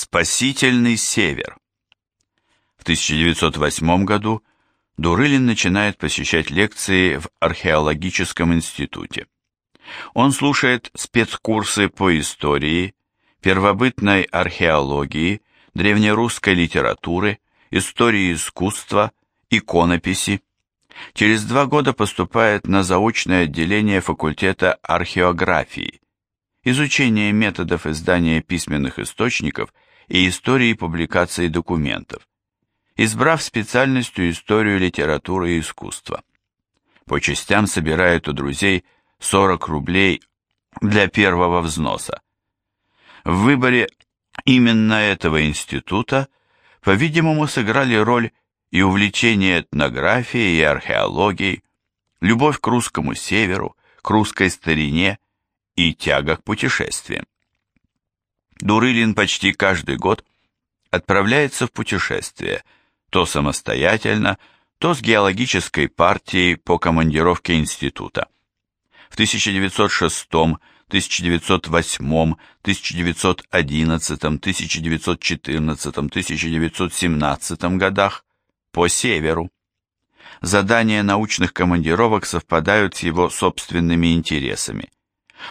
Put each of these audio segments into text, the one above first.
Спасительный север. В 1908 году Дурылин начинает посещать лекции в археологическом институте. Он слушает спецкурсы по истории, первобытной археологии, древнерусской литературы, истории искусства, иконописи. Через два года поступает на заочное отделение факультета археографии, изучение методов издания письменных источников и истории публикации документов, избрав специальностью историю литературы и искусства. По частям собирает у друзей 40 рублей для первого взноса. В выборе именно этого института, по-видимому, сыграли роль и увлечение этнографией и археологией, любовь к русскому северу, к русской старине и тяга к путешествиям. Дурылин почти каждый год отправляется в путешествие, то самостоятельно, то с геологической партией по командировке института. В 1906, 1908, 1911, 1914, 1917 годах по северу. Задания научных командировок совпадают с его собственными интересами.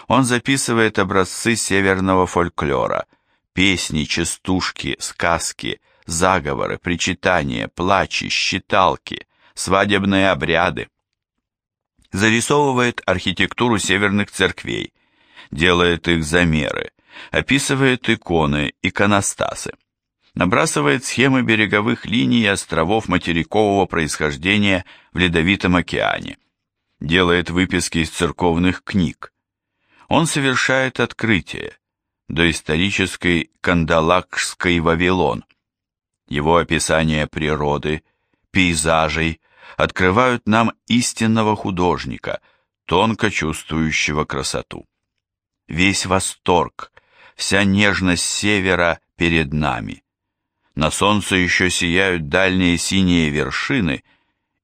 Он записывает образцы северного фольклора, песни, частушки, сказки, заговоры, причитания, плачи, считалки, свадебные обряды. Зарисовывает архитектуру северных церквей, делает их замеры, описывает иконы, иконостасы. Набрасывает схемы береговых линий и островов материкового происхождения в Ледовитом океане. Делает выписки из церковных книг он совершает открытие, доисторический Кандалакшский Вавилон. Его описание природы, пейзажей открывают нам истинного художника, тонко чувствующего красоту. Весь восторг, вся нежность севера перед нами. На солнце еще сияют дальние синие вершины,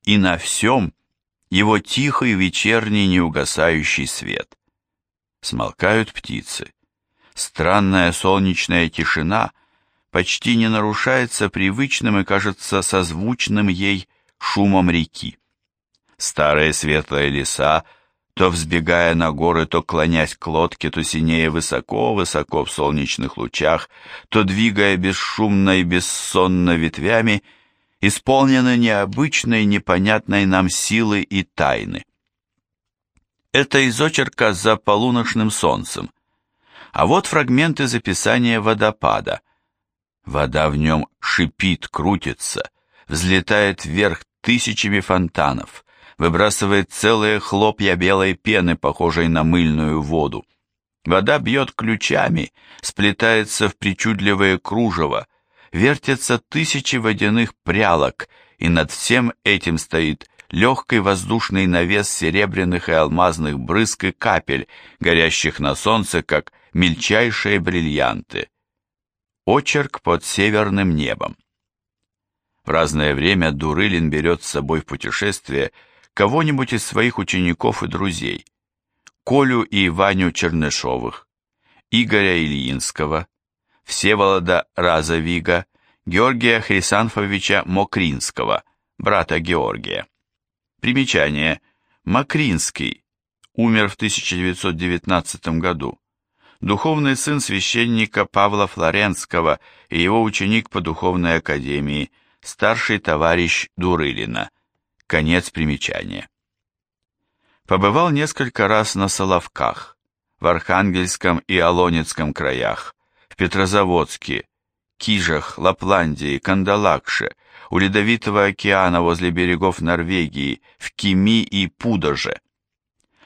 и на всем его тихий вечерний неугасающий свет смолкают птицы. Странная солнечная тишина почти не нарушается привычным и кажется созвучным ей шумом реки. Старые светлые леса, то взбегая на горы, то клонясь к лодке, то синее высоко-высоко в солнечных лучах, то двигая бесшумно и бессонно ветвями, исполнены необычной, непонятной нам силы и тайны. Это из очерка «За полуночным солнцем». А вот фрагменты записания водопада. Вода в нем шипит, крутится, взлетает вверх тысячами фонтанов, выбрасывает целые хлопья белой пены, похожей на мыльную воду. Вода бьет ключами, сплетается в причудливое кружево, вертятся тысячи водяных прялок, и над всем этим стоит легкий воздушный навес серебряных и алмазных брызг и капель, горящих на солнце, как мельчайшие бриллианты. Очерк под северным небом. В разное время Дурылин берет с собой в путешествие кого-нибудь из своих учеников и друзей, Колю и Ваню Чернышовых, Игоря Ильинского, Всеволода Разовига, Георгия Хрисанфовича Мокринского, брата Георгия. Примечание. Макринский. Умер в 1919 году. Духовный сын священника Павла Флоренского и его ученик по духовной академии, старший товарищ Дурылина. Конец примечания. Побывал несколько раз на Соловках, в Архангельском и Олонецком краях, в Петрозаводске, Кижах, Лапландии, Кандалакше, у Ледовитого океана возле берегов Норвегии, в Кими и Пудоже.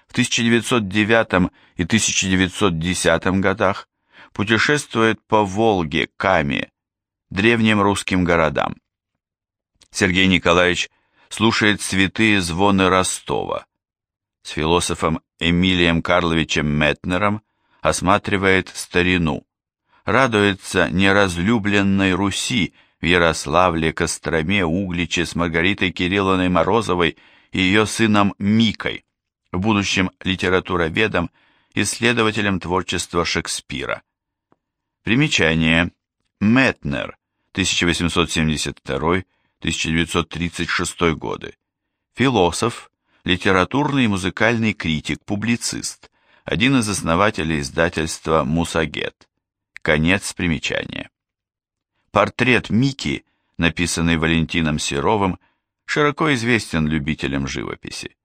В 1909 и 1910 годах путешествует по Волге, Каме, древним русским городам. Сергей Николаевич слушает святые звоны Ростова. С философом Эмилием Карловичем Метнером осматривает старину, радуется неразлюбленной Руси, в Ярославле, Костроме, Угличе с Маргаритой Кирилловной Морозовой и ее сыном Микой, в будущем литературоведом, исследователем творчества Шекспира. Примечание. Метнер, 1872-1936 годы, философ, литературный и музыкальный критик, публицист, один из основателей издательства «Мусагет». Конец примечания. Портрет Мики, написанный Валентином Серовым, широко известен любителям живописи.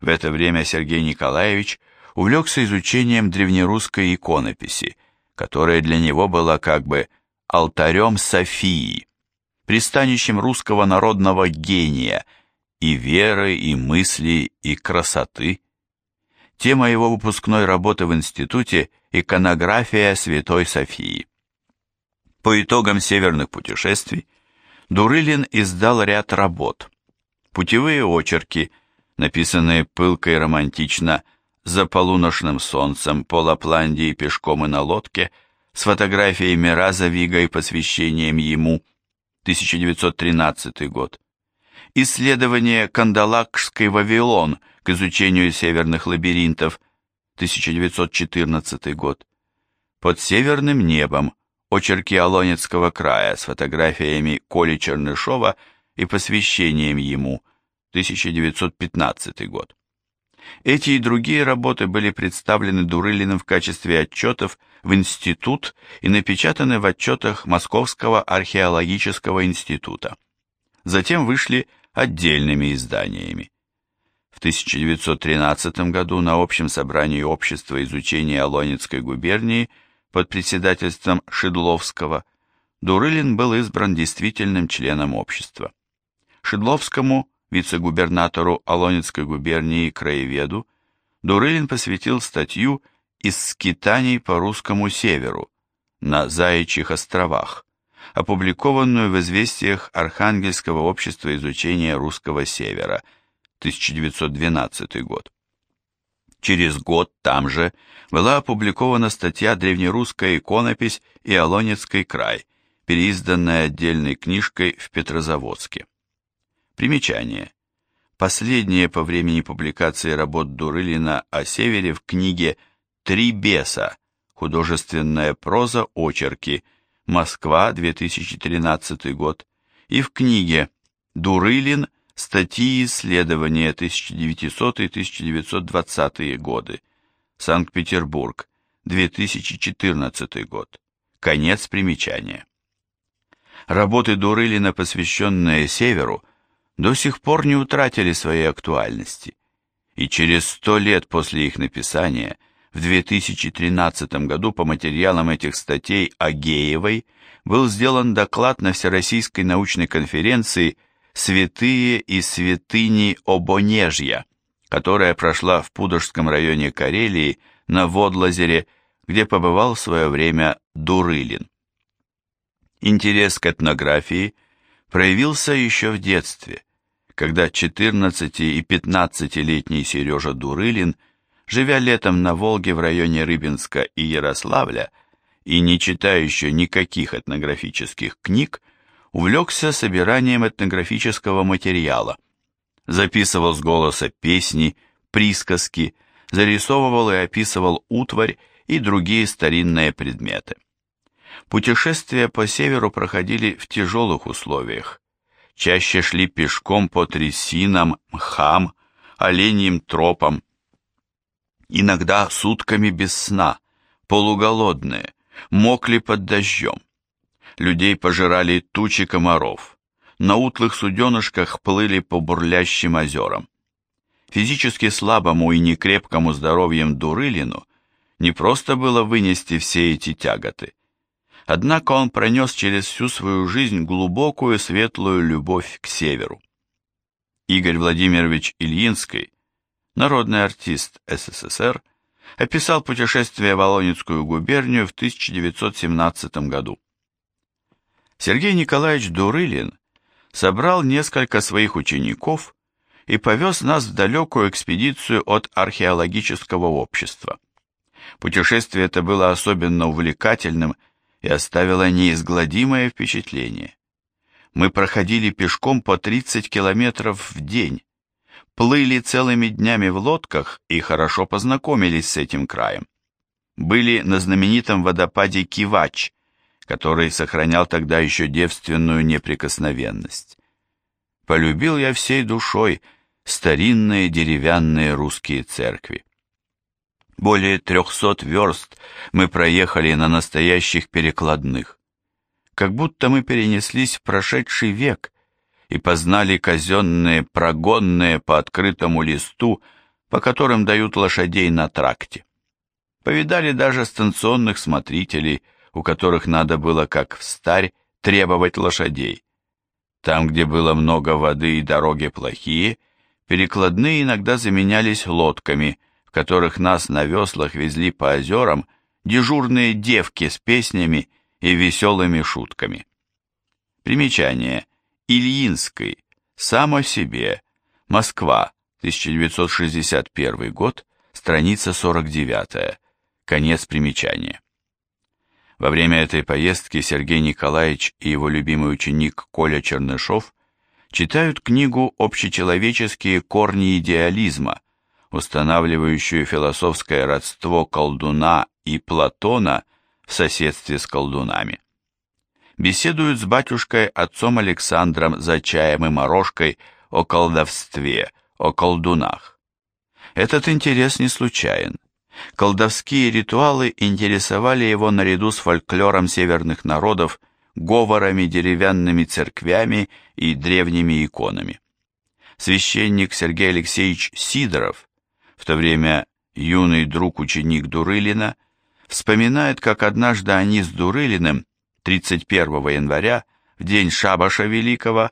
В это время Сергей Николаевич увлекся изучением древнерусской иконописи, которая для него была как бы алтарем Софии, пристанищем русского народного гения и веры, и мысли, и красоты. Тема его выпускной работы в институте «Иконография Святой Софии». По итогам северных путешествий Дурылин издал ряд работ. Путевые очерки, написанные пылко и романтично «За полуношным солнцем», «По Лапландии пешком и на лодке», с фотографиями Разовига и посвящением ему, 1913 год. Исследование Кандалакшской Вавилон к изучению северных лабиринтов, 1914 год. Под северным небом очерки Алонецкого края с фотографиями Коли Чернышова и посвящением ему, 1915 год. Эти и другие работы были представлены Дурылиным в качестве отчетов в институт и напечатаны в отчетах Московского археологического института. Затем вышли отдельными изданиями. В 1913 году на общем собрании Общества изучения Алонецкой губернии под председательством Шедловского Дурылин был избран действительным членом общества. Шедловскому, вице-губернатору Алонецкой губернии краеведу, Дурылин посвятил статью «Из скитаний по русскому северу» на Заячьих островах, опубликованную в известиях Архангельского общества изучения русского севера, 1912 год. Через год там же была опубликована статья «Древнерусская иконопись и Олонецкий край», переизданная отдельной книжкой в Петрозаводске. Примечание. Последнее по времени публикации работ Дурылина о севере в книге «Три беса. Художественная проза. Очерки. Москва, 2013 год» и в книге «Дурылин. Статьи исследования 1900-1920 годы. Санкт-Петербург, 2014 год». Конец примечания. Работы Дурылина, посвященные Северу, до сих пор не утратили своей актуальности, и через сто лет после их написания – в 2013 году по материалам этих статей Агеевой был сделан доклад на Всероссийской научной конференции «Святые и святыни Обонежья», которая прошла в Пудожском районе Карелии на Водлазере, где побывал в свое время Дурылин. Интерес к этнографии проявился еще в детстве, когда 14 и 15-летний Сережа Дурылин – живя летом на Волге в районе Рыбинска и Ярославля и не читая еще никаких этнографических книг, увлекся собиранием этнографического материала. Записывал с голоса песни, присказки, зарисовывал и описывал утварь и другие старинные предметы. Путешествия по северу проходили в тяжелых условиях. Чаще шли пешком по трясинам, мхам, оленьим тропам, иногда сутками без сна, полуголодные, мокли под дождем. Людей пожирали тучи комаров, на утлых суденышках плыли по бурлящим озерам. Физически слабому и некрепкому здоровьем Дурылину не просто было вынести все эти тяготы. Однако он пронес через всю свою жизнь глубокую светлую любовь к северу. Игорь Владимирович Ильинский народный артист СССР, описал путешествие в Волонецкую губернию в 1917 году. Сергей Николаевич Дурылин собрал несколько своих учеников и повез нас в далекую экспедицию от археологического общества. Путешествие это было особенно увлекательным и оставило неизгладимое впечатление. Мы проходили пешком по 30 километров в день, плыли целыми днями в лодках и хорошо познакомились с этим краем. Были на знаменитом водопаде Кивач, который сохранял тогда еще девственную неприкосновенность. Полюбил я всей душой старинные деревянные русские церкви. Более трехсот верст мы проехали на настоящих перекладных. Как будто мы перенеслись в прошедший век и познали казенные прогонные по открытому листу, по которым дают лошадей на тракте. Повидали даже станционных смотрителей, у которых надо было, как в старь, требовать лошадей. Там, где было много воды и дороги плохие, перекладные иногда заменялись лодками, в которых нас на веслах везли по озерам дежурные девки с песнями и веселыми шутками. Примечание. Ильинской. Сам о себе. Москва. 1961 год. Страница 49. Конец примечания. Во время этой поездки Сергей Николаевич и его любимый ученик Коля Чернышов читают книгу «Общечеловеческие корни идеализма», устанавливающую философское родство колдуна и Платона в соседстве с колдунами. Беседуют с батюшкой отцом Александром за чаем и морожкой о колдовстве, о колдунах. Этот интерес не случайен. Колдовские ритуалы интересовали его наряду с фольклором северных народов, говорами, деревянными церквями и древними иконами. Священник Сергей Алексеевич Сидоров, в то время юный друг-ученик Дурылина, вспоминает, как однажды они с Дурылиным 31 января, в день Шабаша Великого,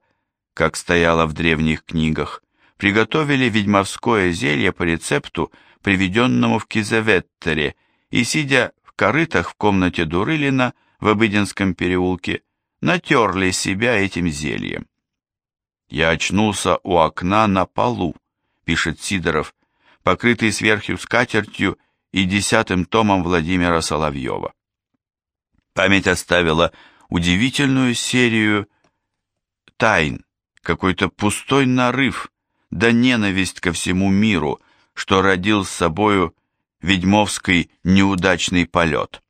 как стояло в древних книгах, приготовили ведьмовское зелье по рецепту, приведенному в Кизеветтере, и, сидя в корытах в комнате Дурылина в Обыденском переулке, натерли себя этим зельем. «Я очнулся у окна на полу», — пишет Сидоров, покрытый сверху скатертью и десятым томом Владимира Соловьева. Память оставила удивительную серию тайн, какой-то пустой нарыв, да ненависть ко всему миру, что родил с собою ведьмовский неудачный полет.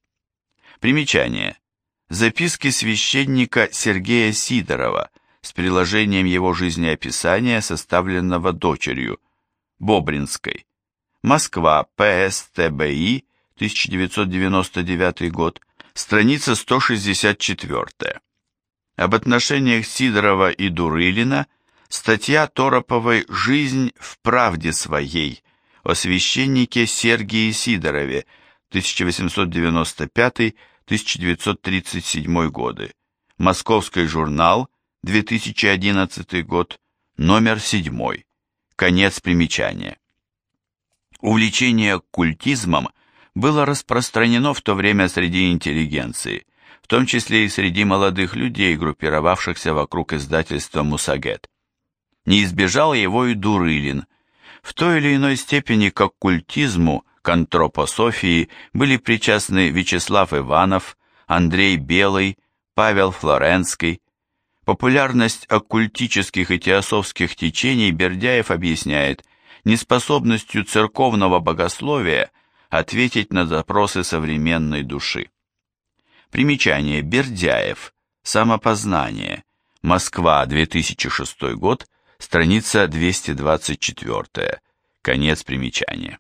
Примечание. Записки священника Сергея Сидорова с приложением его жизнеописания, составленного дочерью, Бобринской. Москва, ПСТБИ, 1999 год, страница 164. Об отношениях Сидорова и Дурылина статья Тороповой «Жизнь в правде своей» о священнике Сергии Сидорове 1895-1937 годы. Московский журнал, 2011 год, номер 7. Конец примечания. Увлечение оккультизмом было распространено в то время среди интеллигенции, в том числе и среди молодых людей, группировавшихся вокруг издательства «Мусагет». Не избежал его и Дурылин – в той или иной степени к оккультизму, к антропософии были причастны Вячеслав Иванов, Андрей Белый, Павел Флоренский. Популярность оккультических и теософских течений Бердяев объясняет неспособностью церковного богословия ответить на запросы современной души. Примечание Бердяев. Самопознание. Москва, 2006 год страница 224, конец примечания.